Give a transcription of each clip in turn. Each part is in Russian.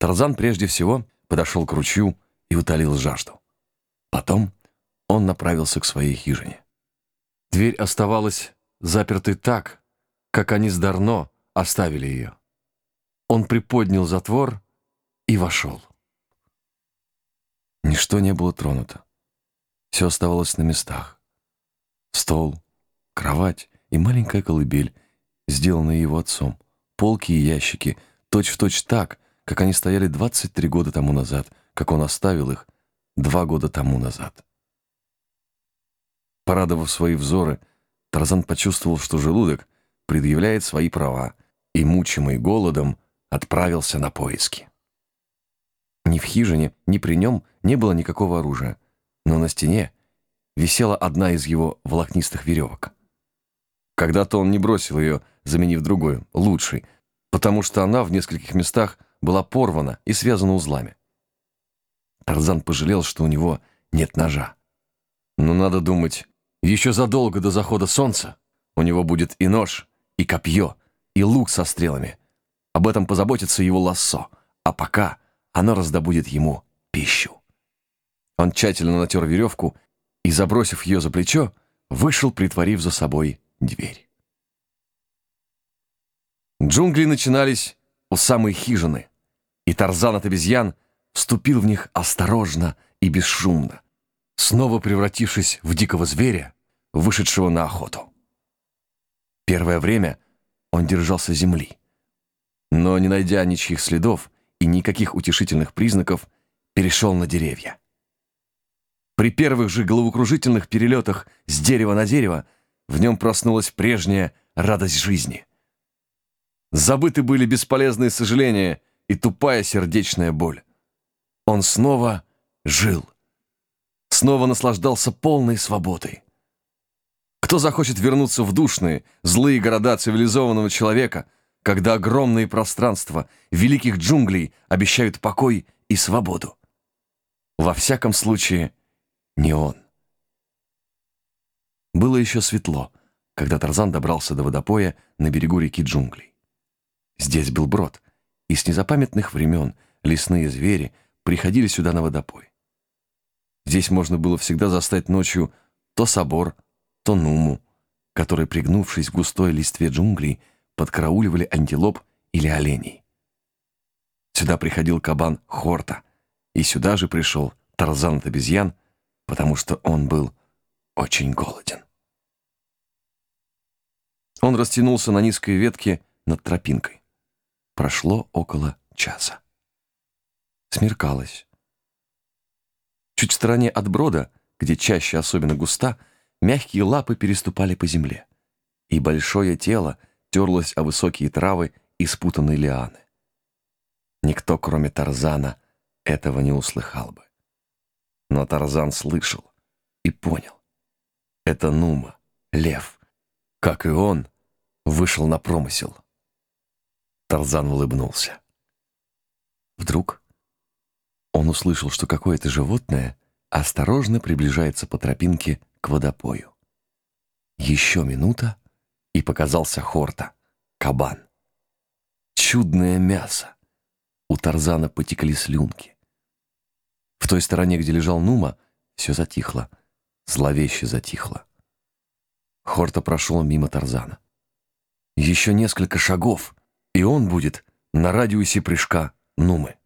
Тарзан прежде всего подошел к ручью и утолил жажду. Потом он направился к своей хижине. Дверь оставалась запертой так, как они с Дарно оставили ее. Он приподнял затвор и вошел. Ничто не было тронуто. Все оставалось на местах. Стол, кровать и маленькая колыбель, сделанная его отцом, полки и ящики, точь-в-точь точь так, как они стояли 23 года тому назад, как он оставил их два года тому назад. Порадовав свои взоры, Тарзан почувствовал, что желудок предъявляет свои права, и, мучимый голодом, отправился на поиски. Ни в хижине, ни при нем не было никакого оружия, но на стене висела одна из его волокнистых веревок. Когда-то он не бросил ее, заменив другую, лучшей, потому что она в нескольких местах была порвана и связана узлами. Тарзан пожалел, что у него нет ножа. Но надо думать, еще задолго до захода солнца у него будет и нож, и копье, и лук со стрелами. Об этом позаботится его лассо, а пока оно раздобудет ему пищу. Он тщательно натер веревку и, забросив ее за плечо, вышел, притворив за собой дверь. Джунгли начинались у самой хижины, и Тарзан от обезьян вступил в них осторожно и бесшумно, снова превратившись в дикого зверя, вышедшего на охоту. Первое время он держался земли, но, не найдя ничьих следов и никаких утешительных признаков, перешел на деревья. При первых же головокружительных перелетах с дерева на дерево в нем проснулась прежняя радость жизни. Забыты были бесполезные сожаления и тупая сердечная боль. Он снова жил, снова наслаждался полной свободой. Кто захочет вернуться в душные, злые города цивилизованного человека, когда огромные пространства великих джунглей обещают покой и свободу? Во всяком случае, не он. Было еще светло, когда Тарзан добрался до водопоя на берегу реки джунглей. Здесь был брод, и с незапамятных времен лесные звери приходили сюда на водопой. Здесь можно было всегда застать ночью то собор, то нуму, которые, пригнувшись в густой листве джунглей, подкарауливали антилоп или оленей. Сюда приходил кабан Хорта, и сюда же пришел Тарзан от обезьян, потому что он был очень голоден. Он растянулся на низкой ветке над тропинкой. Прошло около часа. Смеркалось. Чуть в стороне от брода, где чаще особенно густа, мягкие лапы переступали по земле, и большое тело терлось о высокие травы и спутанные лианы. Никто, кроме Тарзана, этого не услыхал бы. Но Тарзан слышал и понял. Это Нума, лев, как и он, вышел на промысел. Тарзан улыбнулся. Вдруг он услышал, что какое-то животное осторожно приближается по тропинке к водопою. Еще минута, и показался Хорта, кабан. Чудное мясо. У Тарзана потекли слюнки. В той стороне, где лежал Нума, все затихло, зловеще затихло. Хорта прошел мимо Тарзана. Еще несколько шагов, и он будет на радиусе прыжка Нумы.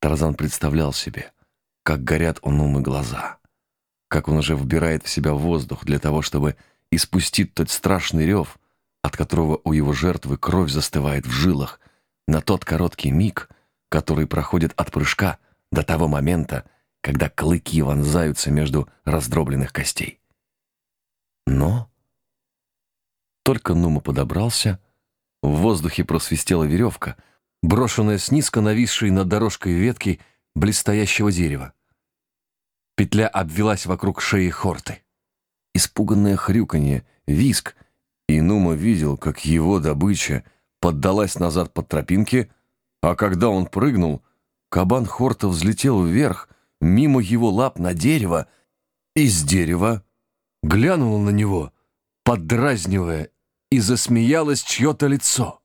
Тарзан представлял себе, как горят у Нумы глаза как он уже вбирает в себя воздух для того, чтобы испустить тот страшный рев, от которого у его жертвы кровь застывает в жилах, на тот короткий миг, который проходит от прыжка до того момента, когда клыки вонзаются между раздробленных костей. Но только Нума подобрался, в воздухе просвистела веревка, брошенная с низко нависшей над дорожкой ветки блестящего дерева. Петля обвелась вокруг шеи Хорты. Испуганное хрюканье, виск, и Нума видел, как его добыча поддалась назад под тропинке, а когда он прыгнул, кабан Хорта взлетел вверх, мимо его лап на дерево, и с дерева глянул на него, поддразнивая, и засмеялось чье-то лицо.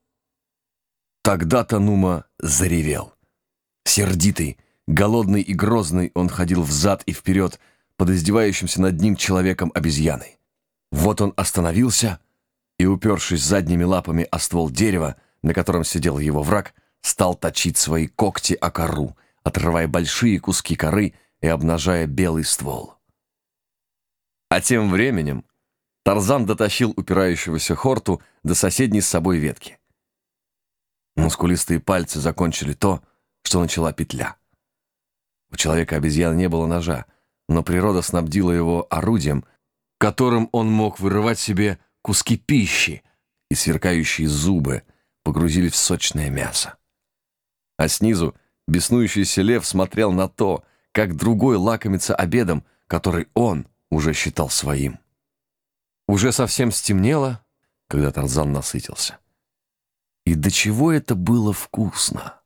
Тогда-то Нума заревел. Сердитый, голодный и грозный он ходил взад и вперед под издевающимся над ним человеком-обезьяной. Вот он остановился и, упершись задними лапами о ствол дерева, на котором сидел его враг, стал точить свои когти о кору, отрывая большие куски коры и обнажая белый ствол. А тем временем Тарзан дотащил упирающегося Хорту до соседней с собой ветки. Мускулистые пальцы закончили то, что начала петля. У человека-обезьяны не было ножа, но природа снабдила его орудием, которым он мог вырывать себе куски пищи, и сверкающие зубы погрузили в сочное мясо. А снизу беснующийся лев смотрел на то, как другой лакомится обедом, который он уже считал своим. Уже совсем стемнело, когда Тарзан насытился. И до чего это было вкусно!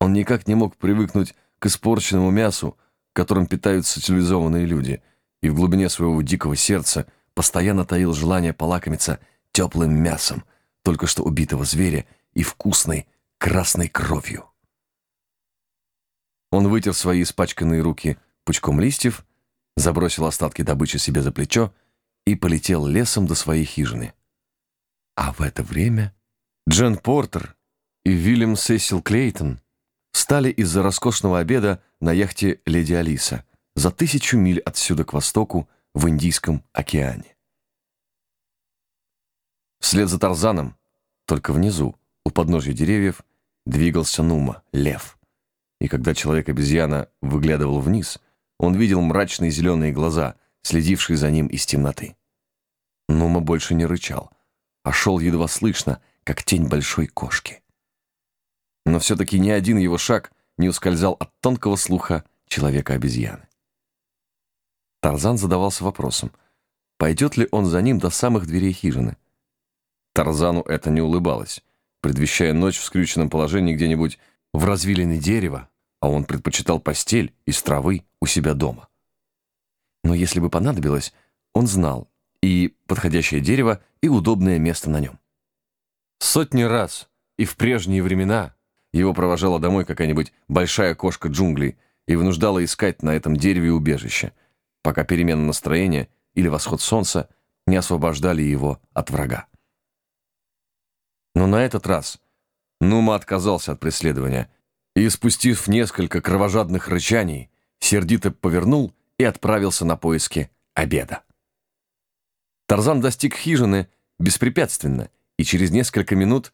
Он никак не мог привыкнуть к испорченному мясу, которым питаются цивилизованные люди, и в глубине своего дикого сердца постоянно таил желание полакомиться теплым мясом только что убитого зверя и вкусной красной кровью. Он вытер свои испачканные руки пучком листьев, забросил остатки добычи себе за плечо и полетел лесом до своей хижины. А в это время Джен Портер и Вильям Сесил Клейтон встали из-за роскошного обеда на яхте «Леди Алиса» за тысячу миль отсюда к востоку в Индийском океане. Вслед за Тарзаном, только внизу, у подножья деревьев, двигался Нума, лев. И когда человек-обезьяна выглядывал вниз, он видел мрачные зеленые глаза, следившие за ним из темноты. Нума больше не рычал, а шел едва слышно, как тень большой кошки. Но все-таки ни один его шаг не ускользал от тонкого слуха человека-обезьяны. Тарзан задавался вопросом, пойдет ли он за ним до самых дверей хижины. Тарзану это не улыбалось, предвещая ночь в скрюченном положении где-нибудь в развилине дерева, а он предпочитал постель из травы у себя дома. Но если бы понадобилось, он знал и подходящее дерево, и удобное место на нем. Сотни раз и в прежние времена его провожала домой какая-нибудь большая кошка джунглей и вынуждала искать на этом дереве убежище, пока перемена настроения или восход солнца не освобождали его от врага. Но на этот раз Нума отказался от преследования и, спустив несколько кровожадных рычаний, сердито повернул и отправился на поиски обеда. Тарзан достиг хижины беспрепятственно и через несколько минут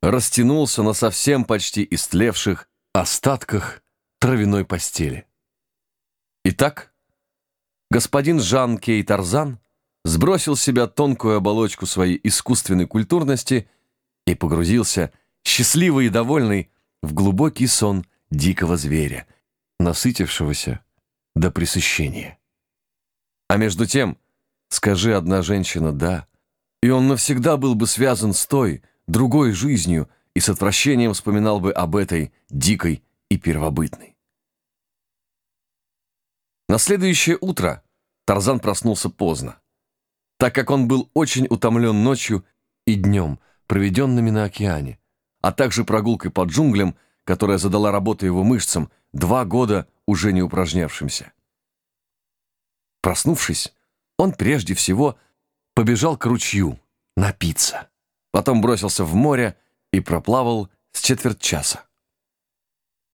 растянулся на совсем почти истлевших остатках травяной постели. Итак, господин Жан Кей Тарзан сбросил с себя тонкую оболочку своей искусственной культурности и погрузился, счастливый и довольный, в глубокий сон дикого зверя, насытившегося до пресыщения. А между тем, скажи одна женщина «да», и он навсегда был бы связан с той, другой жизнью и с отвращением вспоминал бы об этой дикой и первобытной. На следующее утро Тарзан проснулся поздно, так как он был очень утомлен ночью и днем, проведенными на океане, а также прогулкой по джунглям, которая задала работу его мышцам, два года уже не упражнявшимся. Проснувшись, он прежде всего побежал к ручью напиться. Потом бросился в море и проплавал с четверть часа.